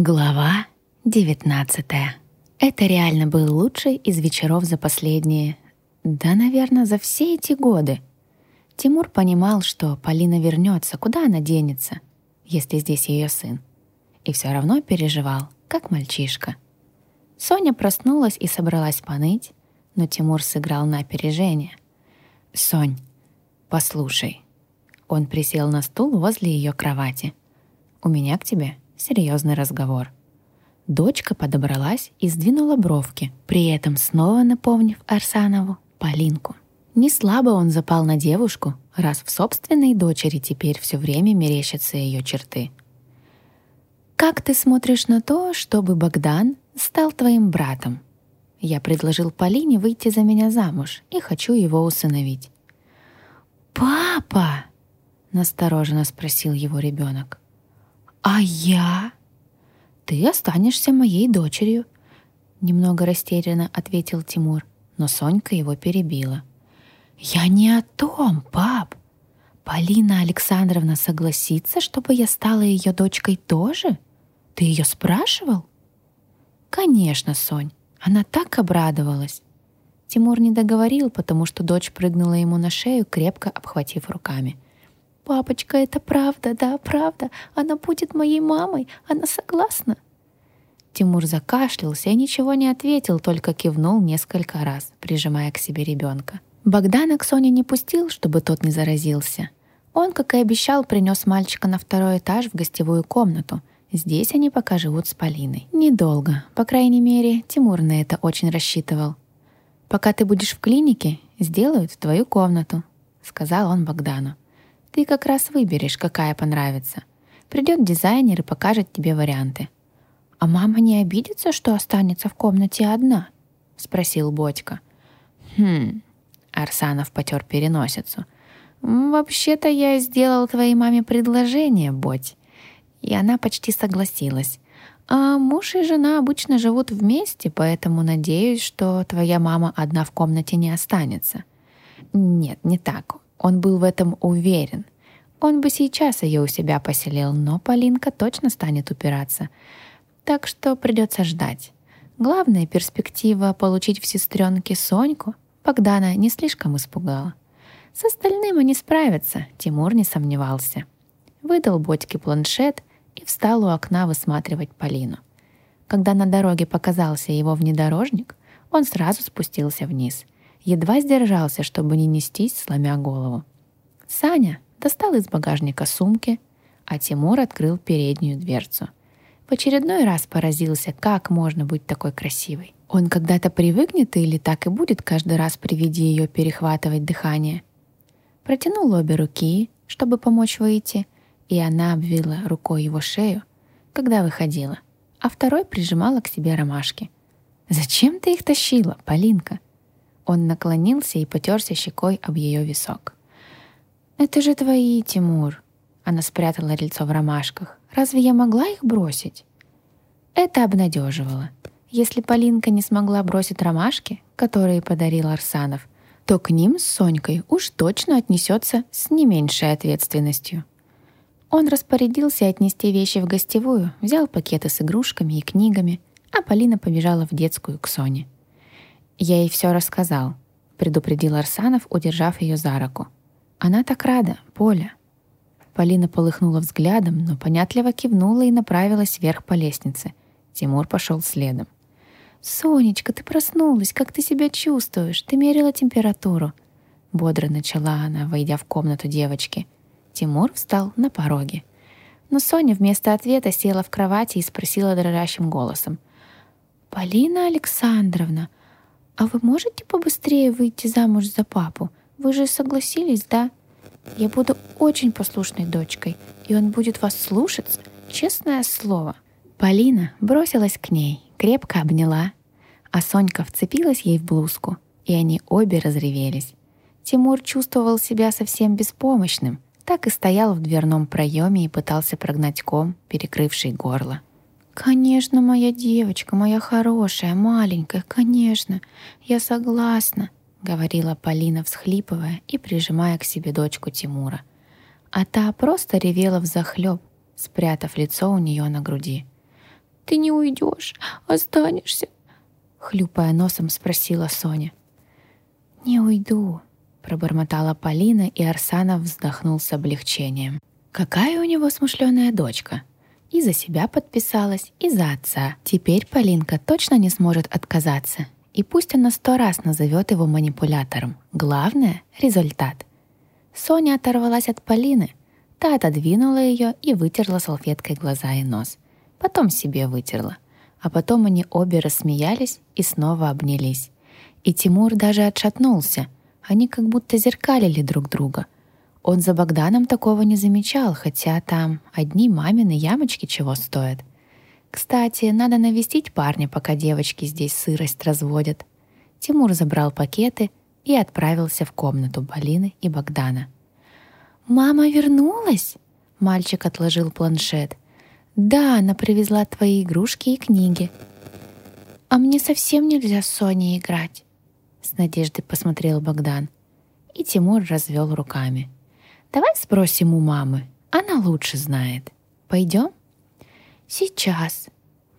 Глава 19 Это реально был лучший из вечеров за последние, да, наверное, за все эти годы. Тимур понимал, что Полина вернется, куда она денется, если здесь ее сын. И все равно переживал, как мальчишка. Соня проснулась и собралась поныть, но Тимур сыграл на опережение. «Сонь, послушай». Он присел на стул возле ее кровати. «У меня к тебе серьезный разговор». Дочка подобралась и сдвинула бровки, при этом снова напомнив Арсанову Полинку. Не слабо он запал на девушку, раз в собственной дочери теперь все время мерещатся ее черты. «Как ты смотришь на то, чтобы Богдан стал твоим братом?» Я предложил Полине выйти за меня замуж и хочу его усыновить. «Папа!» — настороженно спросил его ребенок. «А я?» «Ты останешься моей дочерью», — немного растерянно ответил Тимур, но Сонька его перебила. «Я не о том, пап. Полина Александровна согласится, чтобы я стала ее дочкой тоже? Ты ее спрашивал?» «Конечно, Сонь. Она так обрадовалась». Тимур не договорил, потому что дочь прыгнула ему на шею, крепко обхватив руками — «Папочка, это правда, да, правда. Она будет моей мамой. Она согласна?» Тимур закашлялся и ничего не ответил, только кивнул несколько раз, прижимая к себе ребенка. Богдана к Соне не пустил, чтобы тот не заразился. Он, как и обещал, принес мальчика на второй этаж в гостевую комнату. Здесь они пока живут с Полиной. Недолго. По крайней мере, Тимур на это очень рассчитывал. «Пока ты будешь в клинике, сделают твою комнату», — сказал он Богдану. Ты как раз выберешь, какая понравится. Придет дизайнер и покажет тебе варианты. «А мама не обидится, что останется в комнате одна?» — спросил Бодька. «Хм...» — Арсанов потер переносицу. «Вообще-то я сделал твоей маме предложение, Бодь». И она почти согласилась. «А муж и жена обычно живут вместе, поэтому надеюсь, что твоя мама одна в комнате не останется». «Нет, не так. Он был в этом уверен. Он бы сейчас ее у себя поселил, но Полинка точно станет упираться. Так что придется ждать. Главная перспектива получить в сестренке Соньку Богдана не слишком испугала. С остальным они справятся, Тимур не сомневался. Выдал Бодьке планшет и встал у окна высматривать Полину. Когда на дороге показался его внедорожник, он сразу спустился вниз — едва сдержался, чтобы не нестись, сломя голову. Саня достал из багажника сумки, а Тимур открыл переднюю дверцу. В очередной раз поразился, как можно быть такой красивой. Он когда-то привыкнет или так и будет каждый раз при виде ее перехватывать дыхание. Протянул обе руки, чтобы помочь выйти, и она обвила рукой его шею, когда выходила, а второй прижимала к себе ромашки. «Зачем ты их тащила, Полинка?» Он наклонился и потерся щекой об ее висок. «Это же твои, Тимур!» Она спрятала лицо в ромашках. «Разве я могла их бросить?» Это обнадеживало. Если Полинка не смогла бросить ромашки, которые подарил Арсанов, то к ним с Сонькой уж точно отнесется с не меньшей ответственностью. Он распорядился отнести вещи в гостевую, взял пакеты с игрушками и книгами, а Полина побежала в детскую к Соне. «Я ей все рассказал», — предупредил Арсанов, удержав ее за руку. «Она так рада, Поля». Полина полыхнула взглядом, но понятливо кивнула и направилась вверх по лестнице. Тимур пошел следом. «Сонечка, ты проснулась, как ты себя чувствуешь? Ты мерила температуру?» Бодро начала она, войдя в комнату девочки. Тимур встал на пороге. Но Соня вместо ответа села в кровати и спросила дрожащим голосом. «Полина Александровна, «А вы можете побыстрее выйти замуж за папу? Вы же согласились, да? Я буду очень послушной дочкой, и он будет вас слушаться, честное слово». Полина бросилась к ней, крепко обняла, а Сонька вцепилась ей в блузку, и они обе разревелись. Тимур чувствовал себя совсем беспомощным, так и стоял в дверном проеме и пытался прогнать ком, перекрывший горло. «Конечно, моя девочка, моя хорошая, маленькая, конечно, я согласна», — говорила Полина, всхлипывая и прижимая к себе дочку Тимура. А та просто ревела взахлеб, спрятав лицо у нее на груди. ты не уйдешь, останешься?» Хлюпая носом, спросила Соня. «Не уйду», — пробормотала Полина, и Арсанов вздохнул с облегчением. «Какая у него смышленая дочка!» И за себя подписалась, и за отца. Теперь Полинка точно не сможет отказаться. И пусть она сто раз назовет его манипулятором. Главное — результат. Соня оторвалась от Полины. Та отодвинула ее и вытерла салфеткой глаза и нос. Потом себе вытерла. А потом они обе рассмеялись и снова обнялись. И Тимур даже отшатнулся. Они как будто зеркалили друг друга — он за Богданом такого не замечал, хотя там одни мамины ямочки чего стоят. Кстати, надо навестить парня, пока девочки здесь сырость разводят. Тимур забрал пакеты и отправился в комнату Полины и Богдана. «Мама вернулась?» Мальчик отложил планшет. «Да, она привезла твои игрушки и книги». «А мне совсем нельзя с Соней играть?» С надеждой посмотрел Богдан. И Тимур развел руками. Давай спросим у мамы. Она лучше знает. Пойдем? Сейчас.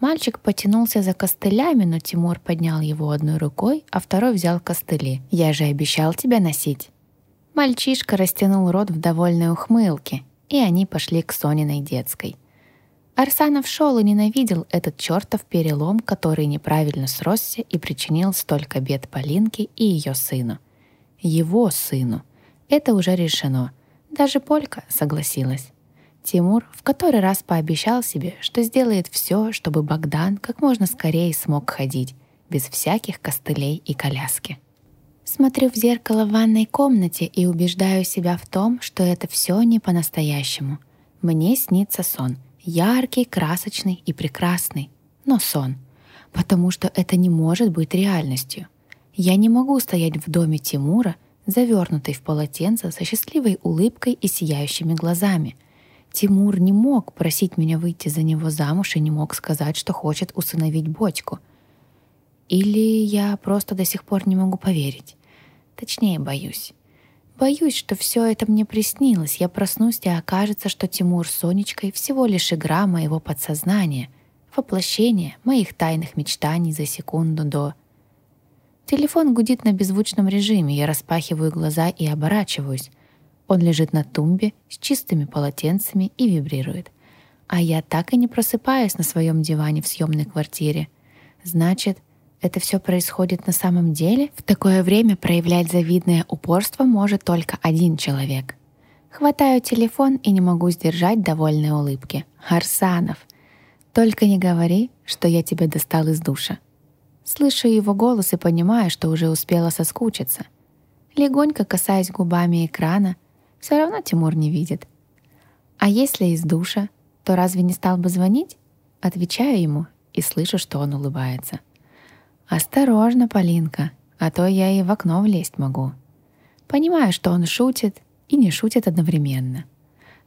Мальчик потянулся за костылями, но Тимур поднял его одной рукой, а второй взял костыли. «Я же обещал тебя носить». Мальчишка растянул рот в довольной ухмылке, и они пошли к Сониной детской. Арсанов шел и ненавидел этот чертов перелом, который неправильно сросся и причинил столько бед Полинке и ее сыну. Его сыну. Это уже решено — даже Полька согласилась. Тимур в который раз пообещал себе, что сделает все, чтобы Богдан как можно скорее смог ходить, без всяких костылей и коляски. Смотрю в зеркало в ванной комнате и убеждаю себя в том, что это все не по-настоящему. Мне снится сон. Яркий, красочный и прекрасный. Но сон. Потому что это не может быть реальностью. Я не могу стоять в доме Тимура завернутый в полотенце со счастливой улыбкой и сияющими глазами. Тимур не мог просить меня выйти за него замуж и не мог сказать, что хочет усыновить Бодьку. Или я просто до сих пор не могу поверить. Точнее, боюсь. Боюсь, что все это мне приснилось. Я проснусь, и окажется, что Тимур с Сонечкой всего лишь игра моего подсознания, воплощение моих тайных мечтаний за секунду до Телефон гудит на беззвучном режиме, я распахиваю глаза и оборачиваюсь. Он лежит на тумбе с чистыми полотенцами и вибрирует. А я так и не просыпаюсь на своем диване в съемной квартире. Значит, это все происходит на самом деле? В такое время проявлять завидное упорство может только один человек. Хватаю телефон и не могу сдержать довольной улыбки. Арсанов, только не говори, что я тебя достал из душа. Слышу его голос и понимаю, что уже успела соскучиться. Легонько касаясь губами экрана, все равно Тимур не видит. А если из душа, то разве не стал бы звонить? Отвечаю ему и слышу, что он улыбается. «Осторожно, Полинка, а то я и в окно влезть могу». Понимаю, что он шутит и не шутит одновременно.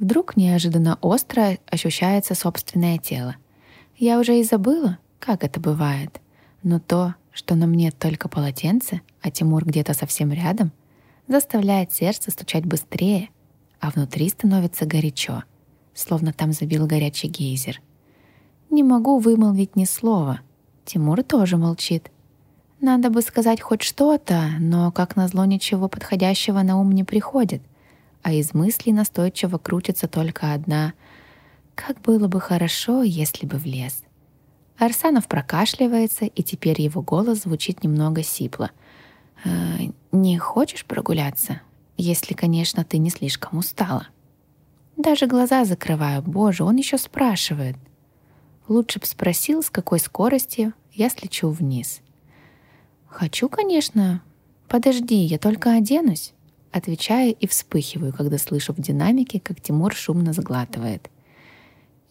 Вдруг неожиданно остро ощущается собственное тело. Я уже и забыла, как это бывает — но то, что на мне только полотенце, а Тимур где-то совсем рядом, заставляет сердце стучать быстрее, а внутри становится горячо, словно там забил горячий гейзер. Не могу вымолвить ни слова. Тимур тоже молчит. Надо бы сказать хоть что-то, но, как назло, ничего подходящего на ум не приходит, а из мыслей настойчиво крутится только одна «Как было бы хорошо, если бы в лес». Арсанов прокашливается, и теперь его голос звучит немного сипло. «Э, «Не хочешь прогуляться? Если, конечно, ты не слишком устала». Даже глаза закрываю. Боже, он еще спрашивает. Лучше б спросил, с какой скоростью я слечу вниз. «Хочу, конечно. Подожди, я только оденусь». Отвечаю и вспыхиваю, когда слышу в динамике, как Тимур шумно сглатывает.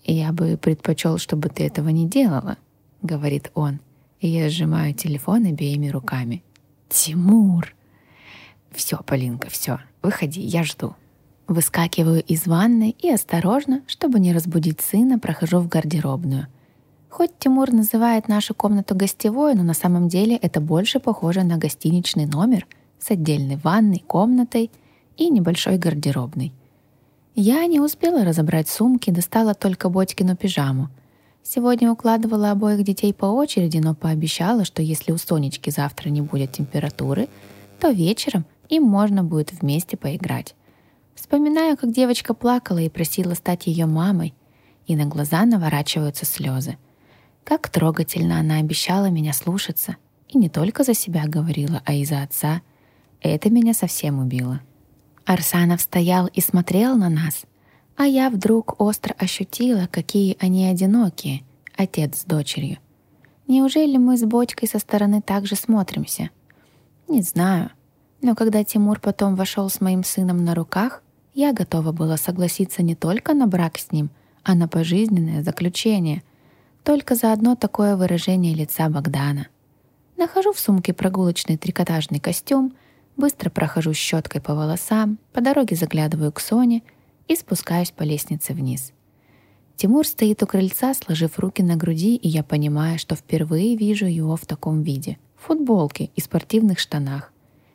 «Я бы предпочел, чтобы ты этого не делала», — говорит он, и я сжимаю телефон обеими руками. «Тимур!» «Все, Полинка, все, выходи, я жду». Выскакиваю из ванной и осторожно, чтобы не разбудить сына, прохожу в гардеробную. Хоть Тимур называет нашу комнату гостевой, но на самом деле это больше похоже на гостиничный номер с отдельной ванной, комнатой и небольшой гардеробной. Я не успела разобрать сумки, достала только Бодькину пижаму. Сегодня укладывала обоих детей по очереди, но пообещала, что если у Сонечки завтра не будет температуры, то вечером им можно будет вместе поиграть. Вспоминаю, как девочка плакала и просила стать ее мамой, и на глаза наворачиваются слезы. Как трогательно она обещала меня слушаться, и не только за себя говорила, а и за отца. Это меня совсем убило. Арсанов стоял и смотрел на нас, а я вдруг остро ощутила, какие они одинокие, отец с дочерью. Неужели мы с Бодькой со стороны также смотримся? Не знаю. Но когда Тимур потом вошел с моим сыном на руках, я готова была согласиться не только на брак с ним, а на пожизненное заключение. Только за одно такое выражение лица Богдана. Нахожу в сумке прогулочный трикотажный костюм, быстро прохожу щеткой по волосам, по дороге заглядываю к Соне и спускаюсь по лестнице вниз. Тимур стоит у крыльца, сложив руки на груди, и я понимаю, что впервые вижу его в таком виде. В футболке и спортивных штанах.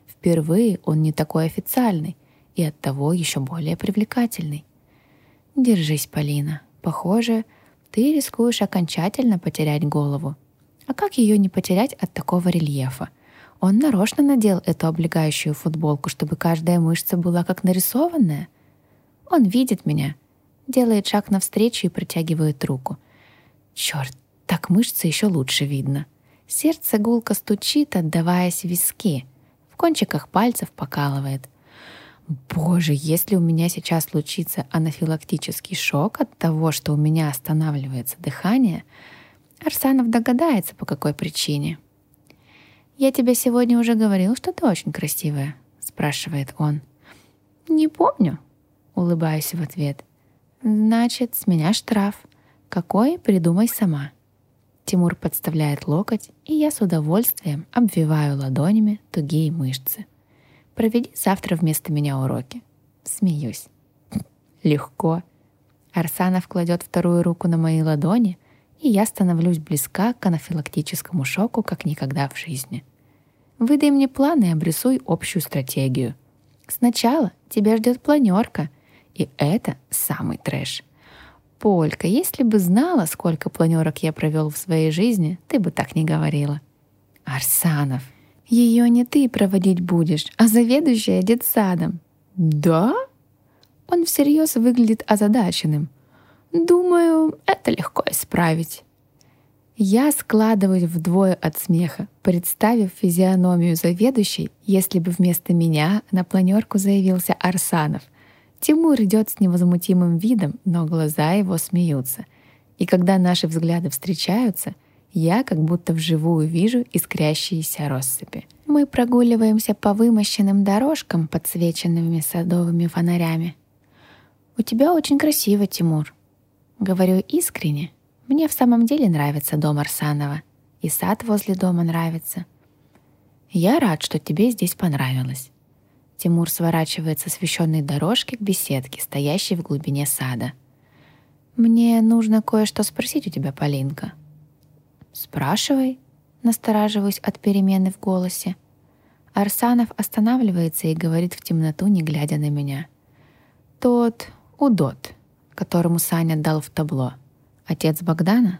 Впервые он не такой официальный и оттого еще более привлекательный. Держись, Полина. Похоже, ты рискуешь окончательно потерять голову. А как ее не потерять от такого рельефа? Он нарочно надел эту облегающую футболку, чтобы каждая мышца была как нарисованная. Он видит меня, делает шаг навстречу и протягивает руку. Черт, так мышцы еще лучше видно. Сердце гулко стучит, отдаваясь виски. В кончиках пальцев покалывает. Боже, если у меня сейчас случится анафилактический шок от того, что у меня останавливается дыхание, Арсанов догадается, по какой причине. «Я тебе сегодня уже говорил, что ты очень красивая», — спрашивает он. «Не помню», — улыбаюсь в ответ. «Значит, с меня штраф. Какой, придумай сама». Тимур подставляет локоть, и я с удовольствием обвиваю ладонями тугие мышцы. Проведи завтра вместо меня уроки. Смеюсь. Легко. Арсанов кладет вторую руку на мои ладони, и я становлюсь близка к анафилактическому шоку, как никогда в жизни. Выдай мне план и обрисуй общую стратегию. Сначала тебя ждет планерка, и это самый трэш. Полька, если бы знала, сколько планерок я провел в своей жизни, ты бы так не говорила. Арсанов, ее не ты проводить будешь, а заведующая детсадом. Да? Он всерьез выглядит озадаченным. Думаю, это легко исправить. Я складываюсь вдвое от смеха, представив физиономию заведующей, если бы вместо меня на планерку заявился Арсанов. Тимур идет с невозмутимым видом, но глаза его смеются. И когда наши взгляды встречаются — я как будто вживую вижу искрящиеся россыпи. Мы прогуливаемся по вымощенным дорожкам, подсвеченными садовыми фонарями. «У тебя очень красиво, Тимур». Говорю искренне. Мне в самом деле нравится дом Арсанова. И сад возле дома нравится. Я рад, что тебе здесь понравилось. Тимур сворачивает с освещенной дорожки к беседке, стоящей в глубине сада. «Мне нужно кое-что спросить у тебя, Полинка», «Спрашивай», — настораживаюсь от перемены в голосе. Арсанов останавливается и говорит в темноту, не глядя на меня. «Тот удот, которому Саня дал в табло. Отец Богдана?»